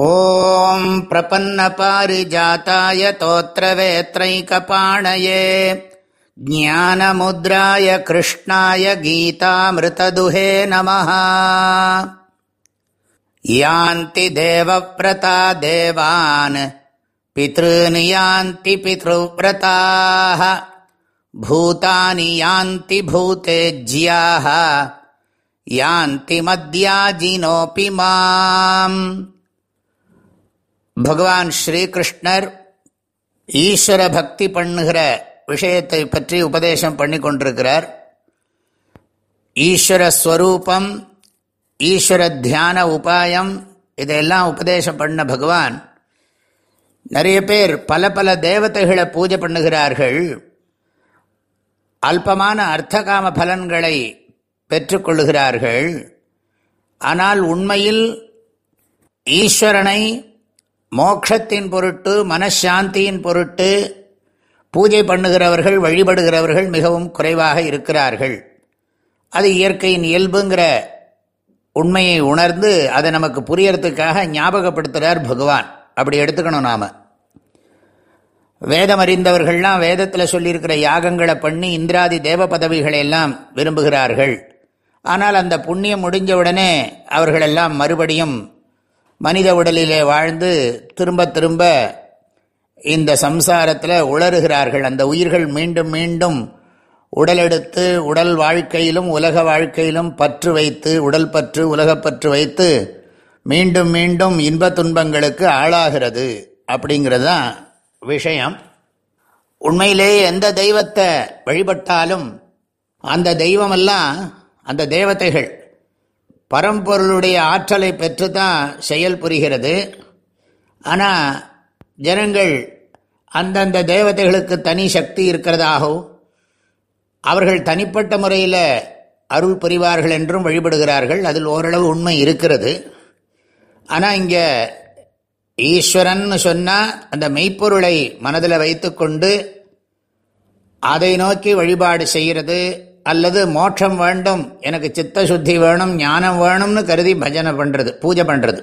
ॐ प्रपन्नपारिजाताय तोत्रवेत्रैकपाणये ज्ञानमुद्राय कृष्णाय गीतामृतदुहे नमः यान्ति देवव्रता देवान् पितॄन् यान्ति पितृव्रताः भूतानि यान्ति भूतेज्याः यान्ति मद्याजिनोऽपि माम् பகவான் ஸ்ரீகிருஷ்ணர் ஈஸ்வர பக்தி பண்ணுகிற விஷயத்தை பற்றி உபதேசம் பண்ணி கொண்டிருக்கிறார் ஈஸ்வர ஸ்வரூபம் ஈஸ்வர தியான உபாயம் இதையெல்லாம் உபதேசம் பண்ண பகவான் நிறைய பேர் பல பல தேவதைகளை பூஜை பண்ணுகிறார்கள். அல்பமான அர்த்தகாம பலன்களை பெற்றுக்கொள்ளுகிறார்கள். ஆனால் உண்மையில் ஈஸ்வரனை மோக்ஷத்தின் பொருட்டு மனசாந்தியின் பொருட்டு பூஜை பண்ணுகிறவர்கள் வழிபடுகிறவர்கள் மிகவும் குறைவாக இருக்கிறார்கள். அது இயற்கையின் இயல்புங்கிற உண்மையை உணர்ந்து அதை நமக்கு புரியறதுக்காக ஞாபகப்படுத்துகிறார் பகவான். அப்படி எடுத்துக்கணும் நாம். வேதம் அறிந்தவர்கள்லாம் வேதத்தில் சொல்லியிருக்கிற யாகங்களை பண்ணி இந்திராதி தேவ பதவிகளை எல்லாம் விரும்புகிறார்கள். ஆனால் அந்த புண்ணியம் முடிஞ்ச உடனே அவர்களெல்லாம் மறுபடியும் மனித உடலிலே வாழ்ந்து திரும்ப திரும்ப இந்த சம்சாரத்தில் உளறுகிறார்கள். அந்த உயிர்கள் மீண்டும் மீண்டும் உடலெடுத்து உடல் வாழ்க்கையிலும் உலக வாழ்க்கையிலும் பற்று வைத்து உடல் பற்று உலகப்பற்று வைத்து மீண்டும் மீண்டும் இன்ப துன்பங்களுக்கு ஆளாகிறது அப்படிங்கிறது தான் விஷயம். உண்மையிலேயே எந்த தெய்வத்தை வழிபட்டாலும் அந்த தெய்வமெல்லாம் அந்த தேவதைகள். பரம்பொருளுடைய ஆற்றலை பெற்று தான் செயல் புரிகிறது. ஆனால் ஜனங்கள் அந்தந்த தேவதைகளுக்கு தனி சக்தி இருக்கிறதாகவும் அவர்கள் தனிப்பட்ட முறையில் அருள் புரிவார்கள் என்றும் வழிபடுகிறார்கள். அதில் ஓரளவு உண்மை இருக்கிறது. ஆனால் இங்கே ஈஸ்வரன் சொன்னால் அந்த மெய்ப்பொருளை மனதில் வைத்துக்கொண்டு அதை நோக்கி வழிபாடு செய்கிறது. அல்லது மோட்சம் வேண்டும் எனக்கு சித்த சுத்தி வேணும் ஞானம் வேணும்னு கருதி பஜனை பண்ணுறது பூஜை பண்ணுறது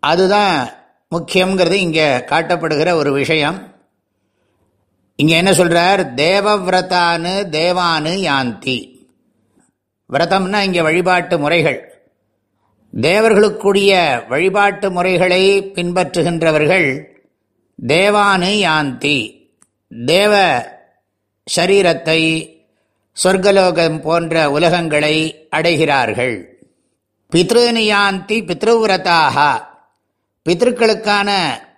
அதுதான் முக்கியங்கிறது இங்கே காட்டப்படுகிற ஒரு விஷயம். இங்கே என்ன சொல்கிறார் தேவவிரதானு தேவானு யாந்தி. விரதம்னா இங்கே வழிபாட்டு முறைகள். தேவர்களுக்குரிய வழிபாட்டு முறைகளை பின்பற்றுகின்றவர்கள் தேவானு யாந்தி. தேவ சரீரத்தை சொர்க்கலோகம் போன்ற உலகங்களை அடைகிறார்கள். பித்ருநியாந்தி பித்ருவிரதாக பித்ருக்களுக்கான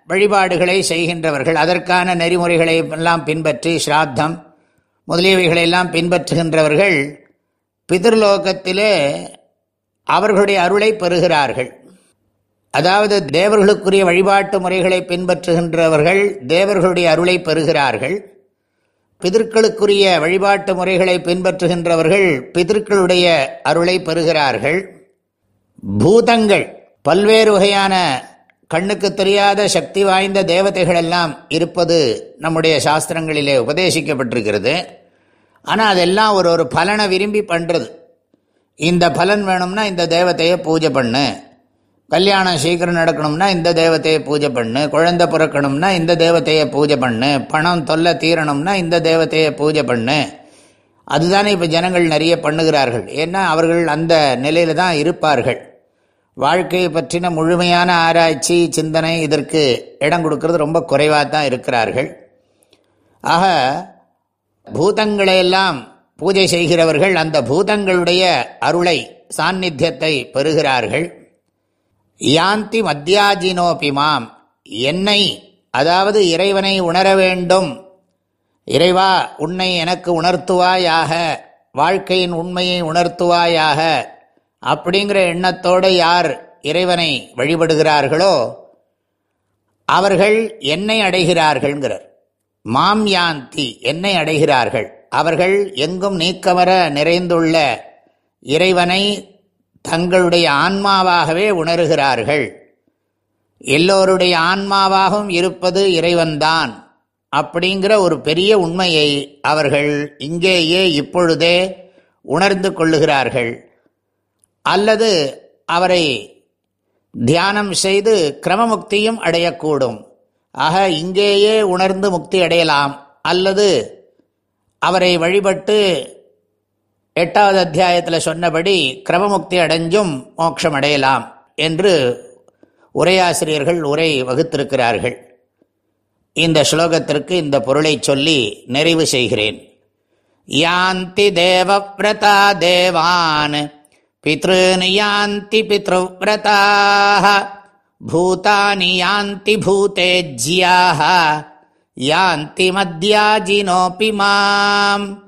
வழிபாடுகளை செய்கின்றவர்கள் அதற்கான நெறிமுறைகளை எல்லாம் பின்பற்றி ஸ்ராத்தம் முதலியவைகளெல்லாம் பின்பற்றுகின்றவர்கள் பிதர்லோகத்திலே அவர்களுடைய அருளை பெறுகிறார்கள். அதாவது தேவர்களுக்குரிய வழிபாட்டு முறைகளை பின்பற்றுகின்றவர்கள் தேவர்களுடைய அருளை பெறுகிறார்கள். பிதற்களுக்குரிய வழிபாட்டு முறைகளை பின்பற்றுகின்றவர்கள் பிதற்களுடைய அருளை பெறுகிறார்கள். பூதங்கள் பல்வேறு வகையான கண்ணுக்கு தெரியாத சக்தி வாய்ந்த தேவதைகள் எல்லாம் இருப்பது நம்முடைய சாஸ்திரங்களிலே உபதேசிக்கப்பட்டிருக்கிறது. ஆனால் அதெல்லாம் ஒரு ஒரு பலனை விரும்பி பண்ணுறது இந்த பலன் வேணும்னா இந்த தேவத்தையை பூஜை பண்ணு. கல்யாணம் சீக்கிரம் நடக்கணும்னா இந்த தேவத்தையை பூஜை பண்ணு குழந்தை பிறக்கணும்னா இந்த தேவத்தையை பூஜை பண்ணு பணம் தொல்லை தீரணும்னா இந்த தேவத்தையை பூஜை பண்ணு. அதுதானே இப்போ ஜனங்கள் நிறைய பண்ணுகிறார்கள். ஏன்னா அவர்கள் அந்த நிலையில தான் இருப்பார்கள். வாழ்க்கையை பற்றின முழுமையான ஆராய்ச்சி சிந்தனை இதற்கு இடம் கொடுக்கறது ரொம்ப குறைவாக தான் இருக்கிறார்கள். ஆக பூதங்களையெல்லாம் பூஜை செய்கிறவர்கள் அந்த பூதங்களுடைய அருளை சாநித்தியத்தை பெறுகிறார்கள். யாந்தி மத்தியாஜினோபிமாம் என்னை அதாவது இறைவனை உணர வேண்டும். இறைவா உன்னை எனக்கு உணர்த்துவாயாக. வாழ்க்கையின் உண்மையை உணர்த்துவாயாக. அப்படிங்கிற எண்ணத்தோடு யார் இறைவனை வழிபடுகிறார்களோ அவர்கள் என்னை அடைகிறார்கள்ங்கிறார். மாம் யாந்தி என்னை அடைகிறார்கள். அவர்கள் எங்கும் நீக்கமர நிறைந்துள்ள இறைவனை தங்களுடைய ஆன்மாவாகவே உணர்கிறார்கள். எல்லோருடைய ஆன்மாவாகவும் இருப்பது இறைவன்தான். அப்படிங்கிற ஒரு பெரிய உண்மையை அவர்கள் இங்கேயே இப்பொழுதே உணர்ந்து கொள்ளுகிறார்கள். அல்லது அவரை தியானம் செய்து கிரமமுக்தியும் அடையக்கூடும். ஆக இங்கேயே உணர்ந்து முக்தி அடையலாம். அல்லது அவரை வழிபட்டு எட்டாவது அத்தியாயத்தில் சொன்னபடி கிரமமுக்தி அடைஞ்சும் மோட்சம் அடையலாம் என்று உரையாசிரியர்கள் உரை வகுத்திருக்கிறார்கள். இந்த ஸ்லோகத்திற்கு இந்த பொருளை சொல்லி நிறைவு செய்கிறேன். யாந்தி தேவவிரதா தேவான் பித்ருன் யாந்தி பித்ருவிரதாக பூதானி யாந்தி பூதேஜ்யாக யாந்தி மத்யாஜினோபி மாம்.